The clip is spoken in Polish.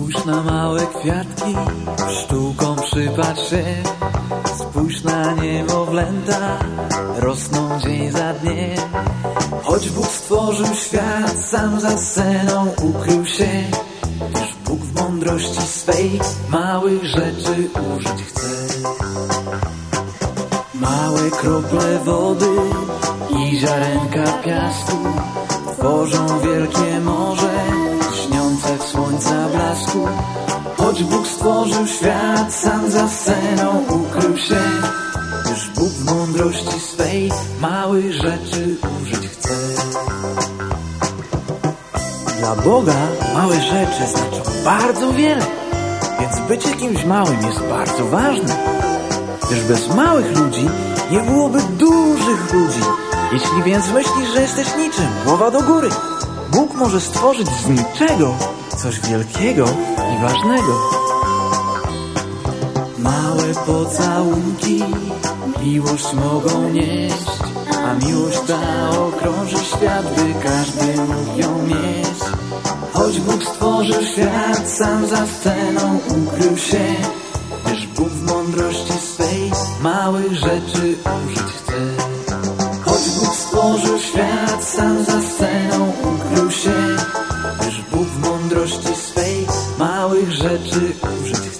Spójrz na małe kwiatki, sztuką przypatrz się. Spójrz na niemowlęta, rosną dzień za dniem. Choć Bóg stworzył świat, sam za sceną ukrył się. Gdyż Bóg w mądrości swej małych rzeczy użyć chce. Małe krople wody i ziarenka piasku tworzą wielkie morze, słońca blasku. Choć Bóg stworzył świat, sam za sceną ukrył się, gdyż Bóg w mądrości swej małych rzeczy użyć chce. Dla Boga małe rzeczy znaczą bardzo wiele, więc bycie kimś małym jest bardzo ważne. Gdyż bez małych ludzi nie byłoby dużych ludzi. Jeśli więc myślisz, że jesteś niczym, głowa do góry. Bóg może stworzyć z niczego coś wielkiego i ważnego. Małe pocałunki miłość mogą nieść, a miłość ta okrąży świat, by każdy mógł ją mieć. Choć Bóg stworzył świat, sam za sceną ukrył się, gdyż Bóg w mądrości swej małych rzeczy użyć chce. Choć Bóg stworzył świat, sam za sceną rzeczy użyć